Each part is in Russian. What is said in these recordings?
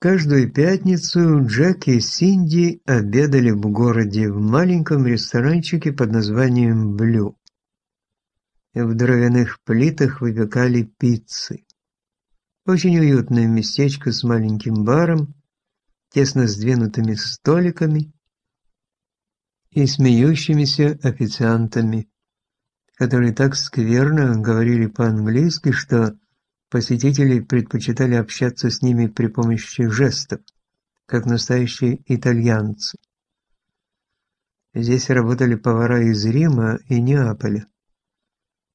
Каждую пятницу Джек и Синди обедали в городе в маленьком ресторанчике под названием «Блю». В дровяных плитах выпекали пиццы. Очень уютное местечко с маленьким баром, тесно сдвинутыми столиками и смеющимися официантами, которые так скверно говорили по-английски, что Посетители предпочитали общаться с ними при помощи жестов, как настоящие итальянцы. Здесь работали повара из Рима и Неаполя.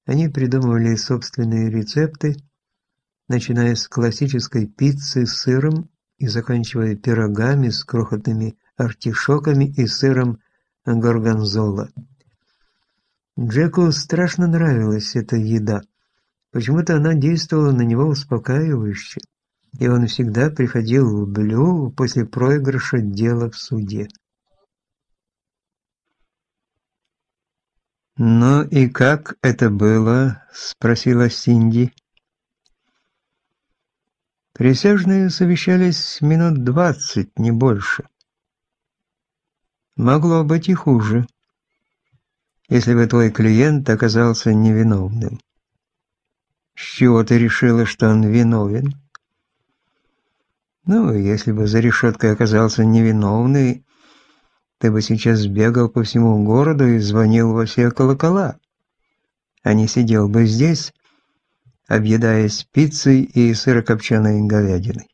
Они придумывали собственные рецепты, начиная с классической пиццы с сыром и заканчивая пирогами с крохотными артишоками и сыром горгонзола. Джеку страшно нравилась эта еда – Почему-то она действовала на него успокаивающе, и он всегда приходил в Блю после проигрыша дела в суде. «Ну и как это было?» – спросила Синди. Присяжные совещались минут двадцать, не больше. Могло быть и хуже, если бы твой клиент оказался невиновным. С чего ты решила, что он виновен? Ну, если бы за решеткой оказался невиновный, ты бы сейчас бегал по всему городу и звонил во все колокола, а не сидел бы здесь, объедаясь пиццей и сырокопченой говядиной.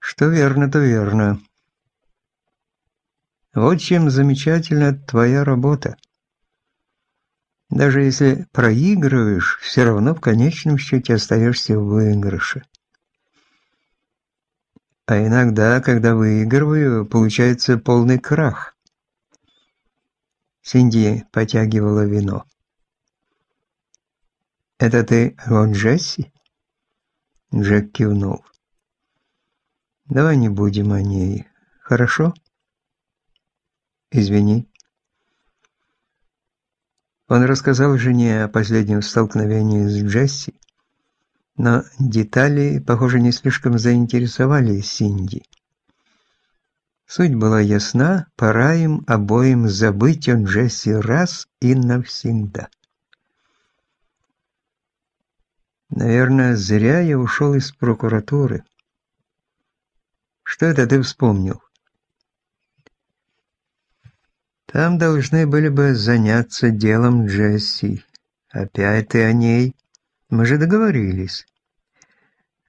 Что верно, то верно. Вот чем замечательна твоя работа. Даже если проигрываешь, все равно в конечном счете остаешься в выигрыше. А иногда, когда выигрываю, получается полный крах. Синди потягивала вино. «Это ты о Джесси?» Джек кивнул. «Давай не будем о ней, хорошо?» «Извини». Он рассказал жене о последнем столкновении с Джесси, но детали, похоже, не слишком заинтересовали Синди. Суть была ясна, пора им обоим забыть о Джесси раз и навсегда. Наверное, зря я ушел из прокуратуры. Что это ты вспомнил? Там должны были бы заняться делом Джесси. Опять ты о ней? Мы же договорились.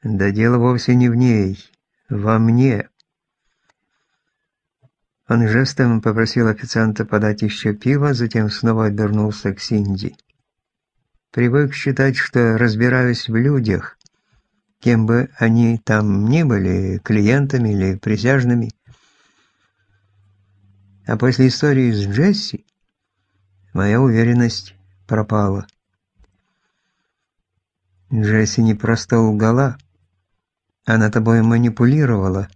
Да дело вовсе не в ней, во мне. Он жестом попросил официанта подать еще пиво, затем снова обернулся к Синди. Привык считать, что разбираюсь в людях, кем бы они там ни были, клиентами или присяжными. А после истории с Джесси моя уверенность пропала. Джесси не просто лгала, она тобой манипулировала.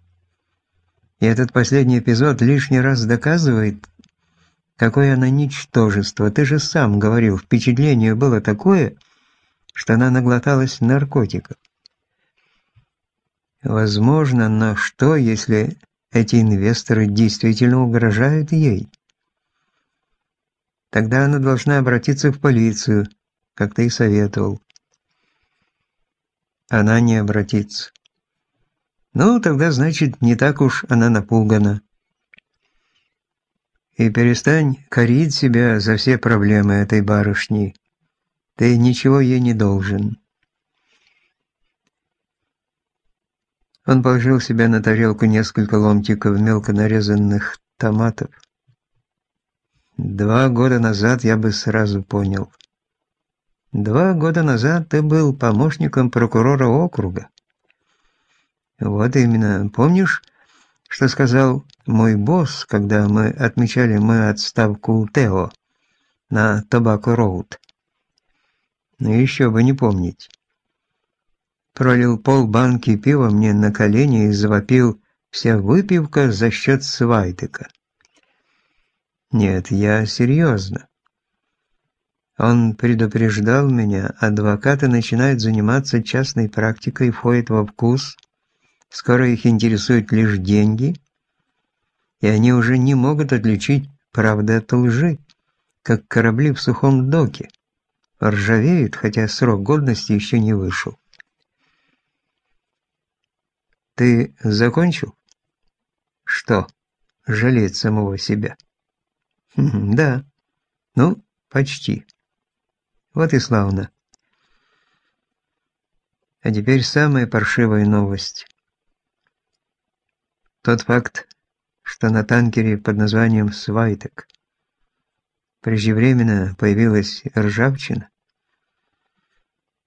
И этот последний эпизод лишний раз доказывает, какое она ничтожество. Ты же сам говорил, впечатление было такое, что она наглоталась наркотиков. Возможно, но что, если эти инвесторы действительно угрожают ей. Тогда она должна обратиться в полицию, как ты и советовал. Она не обратится. Ну, тогда, значит, не так уж она напугана. И перестань корить себя за все проблемы этой барышни. Ты ничего ей не должен. Он положил себе на тарелку несколько ломтиков мелко нарезанных томатов. Два года назад я бы сразу понял. Два года назад ты был помощником прокурора округа. Вот именно. Помнишь, что сказал мой босс, когда мы отмечали мы отставку Тео на Тобако-Роуд? Ну еще бы не помнить пролил пол банки пива мне на колени и завопил «Вся выпивка за счет Свайтека». Нет, я серьезно. Он предупреждал меня, адвокаты начинают заниматься частной практикой, входят во вкус, Скоро их интересуют лишь деньги, и они уже не могут отличить правды от лжи, как корабли в сухом доке. Ржавеют, хотя срок годности еще не вышел. Ты закончил? Что? Жалеть самого себя? Хм, да. Ну, почти. Вот и славно. А теперь самая паршивая новость. Тот факт, что на танкере под названием «Свайтек» преждевременно появилась ржавчина,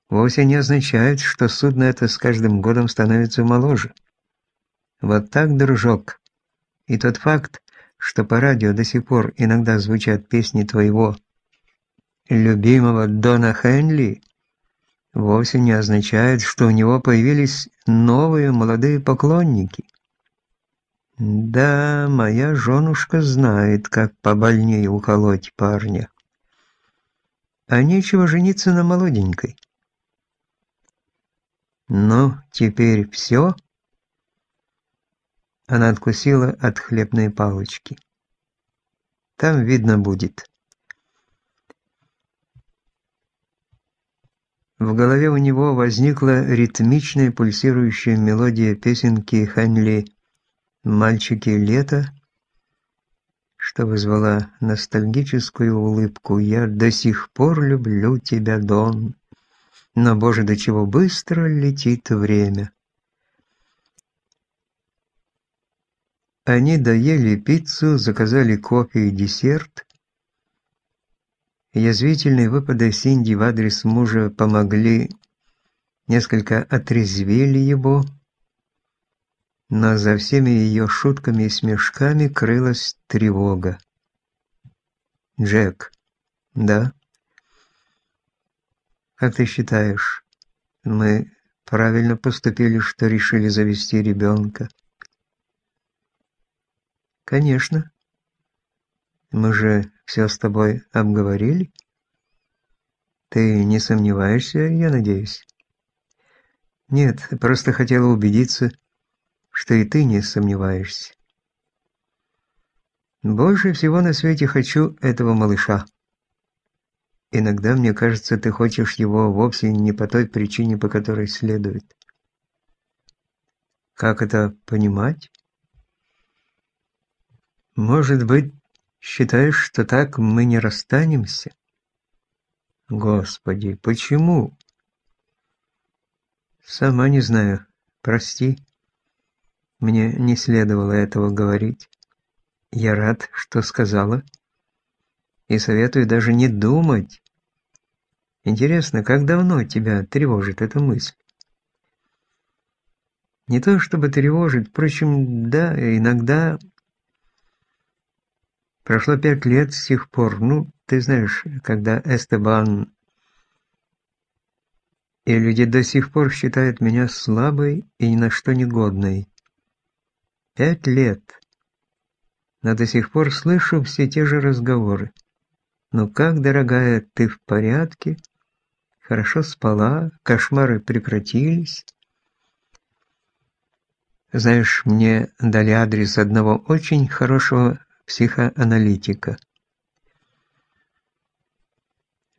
вовсе не означает, что судно это с каждым годом становится моложе. Вот так, дружок. И тот факт, что по радио до сих пор иногда звучат песни твоего любимого Дона Хенли, вовсе не означает, что у него появились новые молодые поклонники. Да, моя женушка знает, как побольнее уколоть парня. А нечего жениться на молоденькой. Ну, теперь все? Она откусила от хлебной палочки. Там видно будет. В голове у него возникла ритмичная пульсирующая мелодия песенки Хенли «Мальчики лето», что вызвала ностальгическую улыбку. «Я до сих пор люблю тебя, Дон». Но, боже, до чего быстро летит время. Они доели пиццу, заказали кофе и десерт. Язвительные выпады Синди в адрес мужа помогли, несколько отрезвели его, но за всеми ее шутками и смешками крылась тревога. «Джек, да?» Как ты считаешь, мы правильно поступили, что решили завести ребенка? Конечно. Мы же все с тобой обговорили. Ты не сомневаешься, я надеюсь? Нет, просто хотела убедиться, что и ты не сомневаешься. Больше всего на свете хочу этого малыша. Иногда мне кажется, ты хочешь его вовсе не по той причине, по которой следует. Как это понимать? Может быть, считаешь, что так мы не расстанемся? Господи, почему? Сама не знаю. Прости. Мне не следовало этого говорить. Я рад, что сказала и советую даже не думать. Интересно, как давно тебя тревожит эта мысль? Не то чтобы тревожит, впрочем, да, иногда... Прошло пять лет с тех пор, ну, ты знаешь, когда Эстебан... И люди до сих пор считают меня слабой и ни на что негодной. Пять лет. Но до сих пор слышу все те же разговоры. «Ну как, дорогая, ты в порядке? Хорошо спала? Кошмары прекратились?» Знаешь, мне дали адрес одного очень хорошего психоаналитика.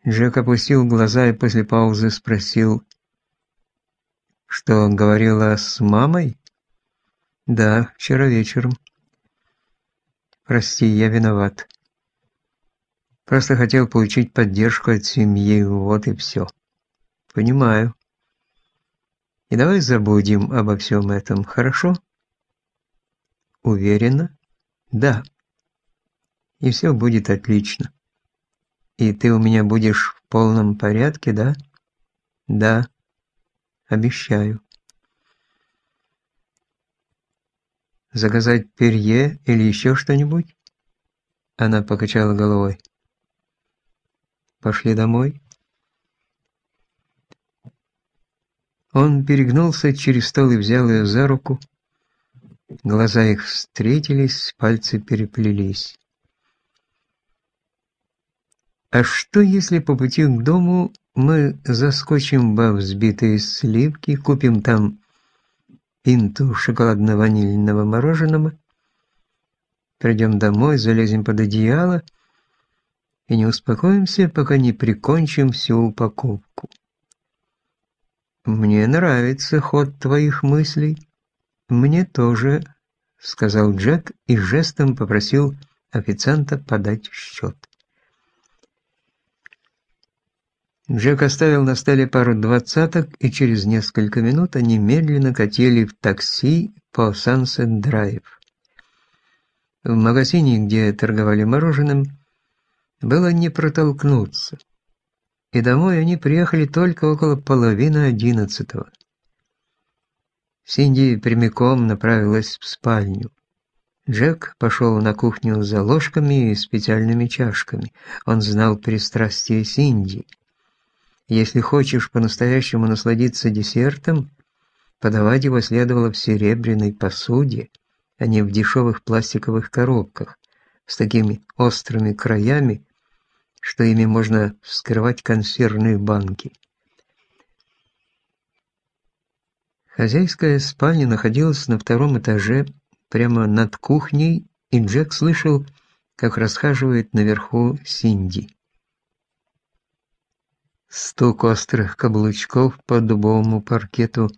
Джек опустил глаза и после паузы спросил, что говорила с мамой? Да, вчера вечером. Прости, я виноват. Просто хотел получить поддержку от семьи, вот и все. Понимаю. И давай забудем обо всем этом, хорошо? Уверена? Да. И все будет отлично. И ты у меня будешь в полном порядке, да? Да. Обещаю. Заказать перье или еще что-нибудь? Она покачала головой. Пошли домой. Он перегнулся через стол и взял ее за руку. Глаза их встретились, пальцы переплелись. А что, если по пути к дому мы заскочим во взбитые сливки, купим там пинту шоколадно-ванильного мороженого, придем домой, залезем под одеяло и не успокоимся, пока не прикончим всю упаковку. «Мне нравится ход твоих мыслей». «Мне тоже», — сказал Джек и жестом попросил официанта подать счет. Джек оставил на столе пару двадцаток, и через несколько минут они медленно катили в такси по Sunset Драйв. В магазине, где торговали мороженым, было не протолкнуться и домой они приехали только около половины одиннадцатого. Синди прямиком направилась в спальню. Джек пошел на кухню за ложками и специальными чашками. Он знал пристрастие Синди. Если хочешь по-настоящему насладиться десертом, подавать его следовало в серебряной посуде, а не в дешевых пластиковых коробках с такими острыми краями, что ими можно вскрывать консервные банки. Хозяйская спальня находилась на втором этаже, прямо над кухней, и Джек слышал, как расхаживает наверху Синди. Стук острых каблучков по дубовому паркету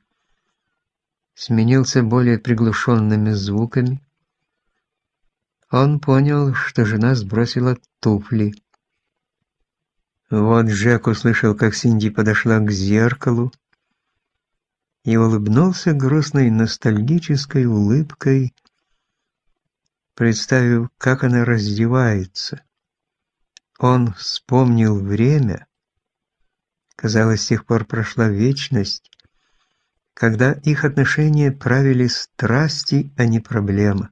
сменился более приглушенными звуками. Он понял, что жена сбросила туфли. Вот Джек услышал, как Синди подошла к зеркалу и улыбнулся грустной ностальгической улыбкой, представив, как она раздевается. Он вспомнил время, казалось, с тех пор прошла вечность, когда их отношения правили страсти, а не проблема.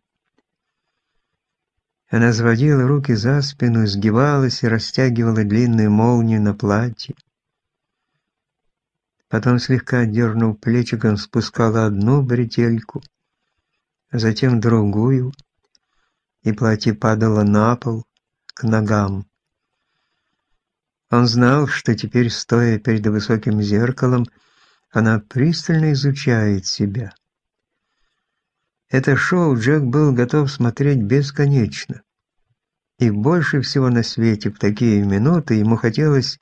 Она заводила руки за спину, сгибалась и растягивала длинную молнию на платье. Потом, слегка дернув плечиком, спускала одну бретельку, затем другую, и платье падало на пол, к ногам. Он знал, что теперь, стоя перед высоким зеркалом, она пристально изучает себя. Это шоу Джек был готов смотреть бесконечно. И больше всего на свете в такие минуты ему хотелось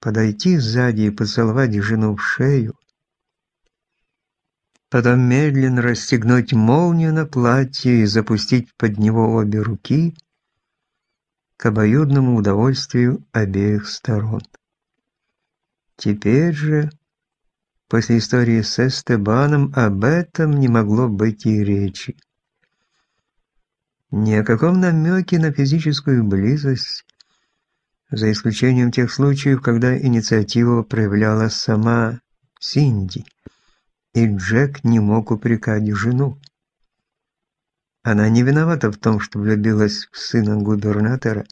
подойти сзади и поцеловать жену в шею, потом медленно расстегнуть молнию на платье и запустить под него обе руки к обоюдному удовольствию обеих сторон. Теперь же После истории с Эстебаном об этом не могло быть и речи. Ни о каком намеке на физическую близость, за исключением тех случаев, когда инициативу проявляла сама Синди, и Джек не мог упрекать жену. Она не виновата в том, что влюбилась в сына губернатора,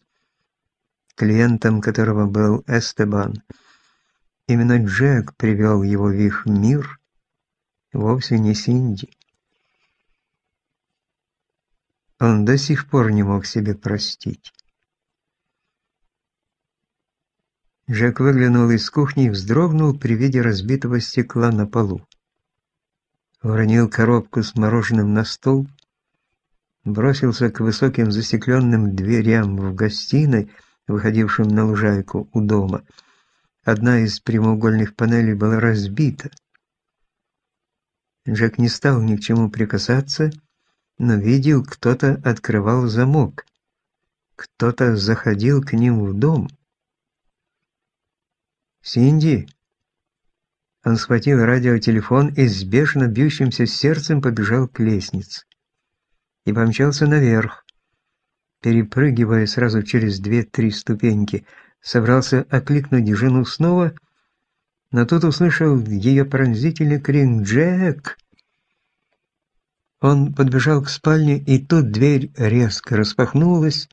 клиентом которого был Эстебан – Именно Джек привел его в их мир, вовсе не Синди. Он до сих пор не мог себе простить. Джек выглянул из кухни и вздрогнул при виде разбитого стекла на полу. Уронил коробку с мороженым на стол, бросился к высоким застекленным дверям в гостиной, выходившим на лужайку у дома – Одна из прямоугольных панелей была разбита. Джек не стал ни к чему прикасаться, но видел, кто-то открывал замок. Кто-то заходил к ним в дом. «Синди!» Он схватил радиотелефон и с бешено бьющимся сердцем побежал к лестнице. И помчался наверх, перепрыгивая сразу через две-три ступеньки – собрался окликнуть жену снова, но тут услышал ее пронзительный крик «Джек!». Он подбежал к спальне, и тут дверь резко распахнулась.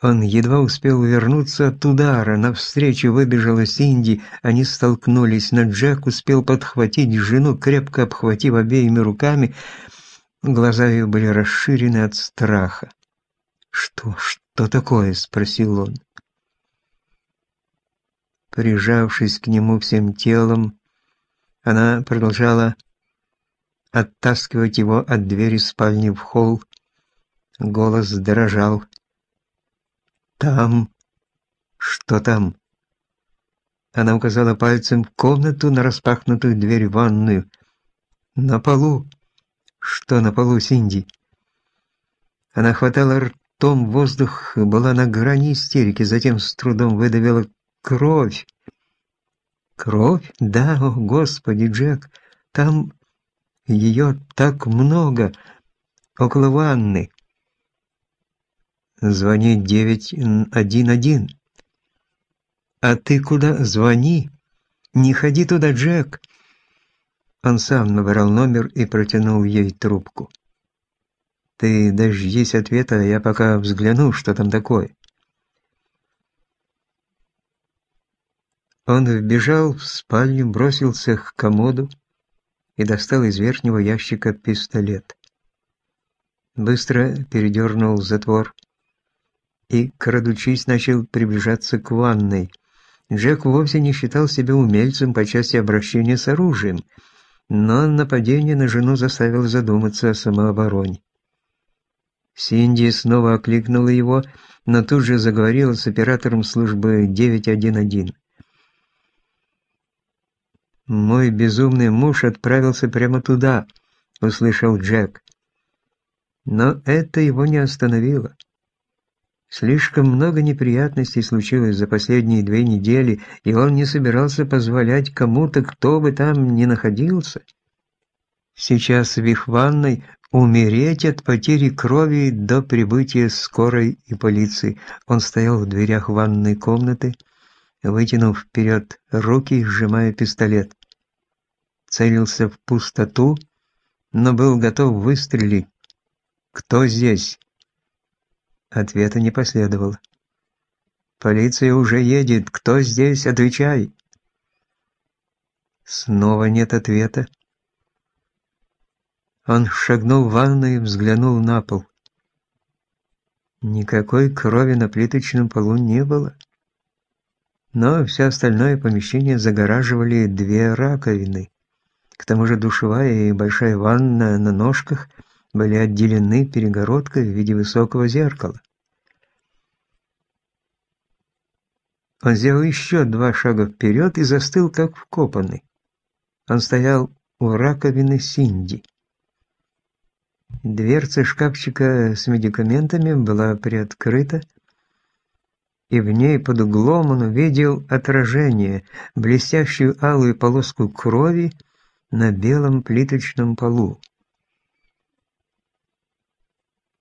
Он едва успел вернуться от удара, навстречу выбежала Синди, они столкнулись, но Джек успел подхватить жену, крепко обхватив обеими руками, глаза ее были расширены от страха. «Что, что такое?» — спросил он. Прижавшись к нему всем телом, она продолжала оттаскивать его от двери спальни в холл. Голос дрожал. «Там...» «Что там?» Она указала пальцем в комнату на распахнутую дверь в ванную. «На полу». «Что на полу, Синди?» Она хватала ртом воздух, была на грани истерики, затем с трудом выдавила кровь. «Кровь? Да, о, Господи, Джек, там ее так много, около ванны». «Звони 911». «А ты куда? Звони! Не ходи туда, Джек!» Он сам набрал номер и протянул ей трубку. «Ты дождись ответа, я пока взгляну, что там такое». Он вбежал в спальню, бросился к комоду и достал из верхнего ящика пистолет. Быстро передернул затвор и, крадучись, начал приближаться к ванной – Джек вовсе не считал себя умельцем по части обращения с оружием, но нападение на жену заставило задуматься о самообороне. Синди снова окликнула его, но тут же заговорила с оператором службы 911. «Мой безумный муж отправился прямо туда», — услышал Джек. Но это его не остановило. Слишком много неприятностей случилось за последние две недели, и он не собирался позволять кому-то, кто бы там ни находился. Сейчас в их ванной умереть от потери крови до прибытия скорой и полиции. Он стоял в дверях ванной комнаты, вытянув вперед руки, сжимая пистолет. Целился в пустоту, но был готов выстрелить. «Кто здесь?» Ответа не последовало. «Полиция уже едет. Кто здесь? Отвечай!» Снова нет ответа. Он шагнул в ванну и взглянул на пол. Никакой крови на плиточном полу не было. Но все остальное помещение загораживали две раковины. К тому же душевая и большая ванна на ножках были отделены перегородкой в виде высокого зеркала. Он сделал еще два шага вперед и застыл, как вкопанный. Он стоял у раковины Синди. Дверца шкафчика с медикаментами была приоткрыта, и в ней под углом он увидел отражение, блестящую алую полоску крови на белом плиточном полу.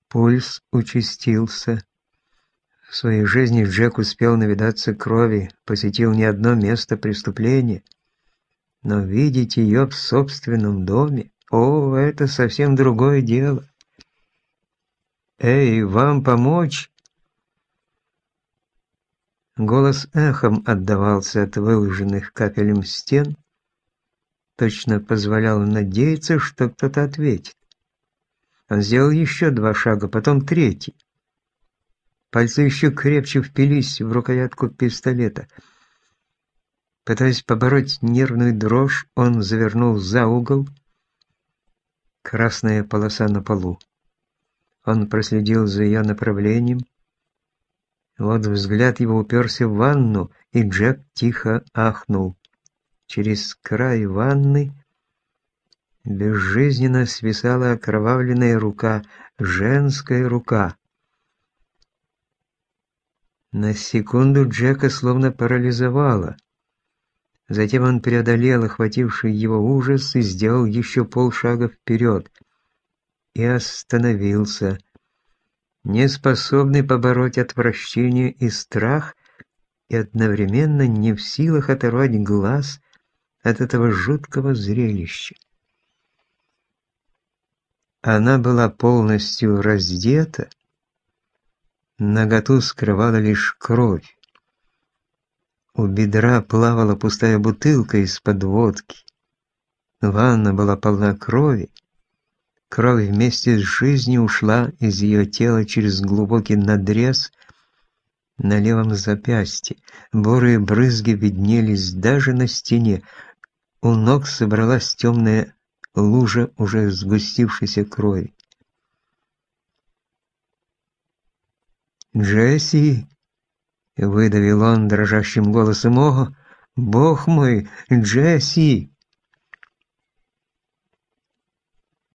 Пульс участился. В своей жизни Джек успел навидаться крови, посетил не одно место преступления, но видеть ее в собственном доме, о, это совсем другое дело. «Эй, вам помочь?» Голос эхом отдавался от выложенных капелем стен, точно позволял надеяться, что кто-то ответит. Он сделал еще два шага, потом третий. Пальцы еще крепче впились в рукоятку пистолета. Пытаясь побороть нервную дрожь, он завернул за угол. Красная полоса на полу. Он проследил за ее направлением. Вот взгляд его уперся в ванну, и Джек тихо ахнул. Через край ванны Безжизненно свисала окровавленная рука, женская рука. На секунду Джека словно парализовало. Затем он преодолел охвативший его ужас и сделал еще полшага вперед. И остановился, неспособный побороть отвращение и страх, и одновременно не в силах оторвать глаз от этого жуткого зрелища. Она была полностью раздета, наготу скрывала лишь кровь. У бедра плавала пустая бутылка из-под водки. Ванна была полна крови. Кровь вместе с жизнью ушла из ее тела через глубокий надрез на левом запястье. Бурые брызги виднелись даже на стене. У ног собралась темная лужа уже сгустившейся крови. «Джесси!» — выдавил он дрожащим голосом. «О, бог мой, Джесси!»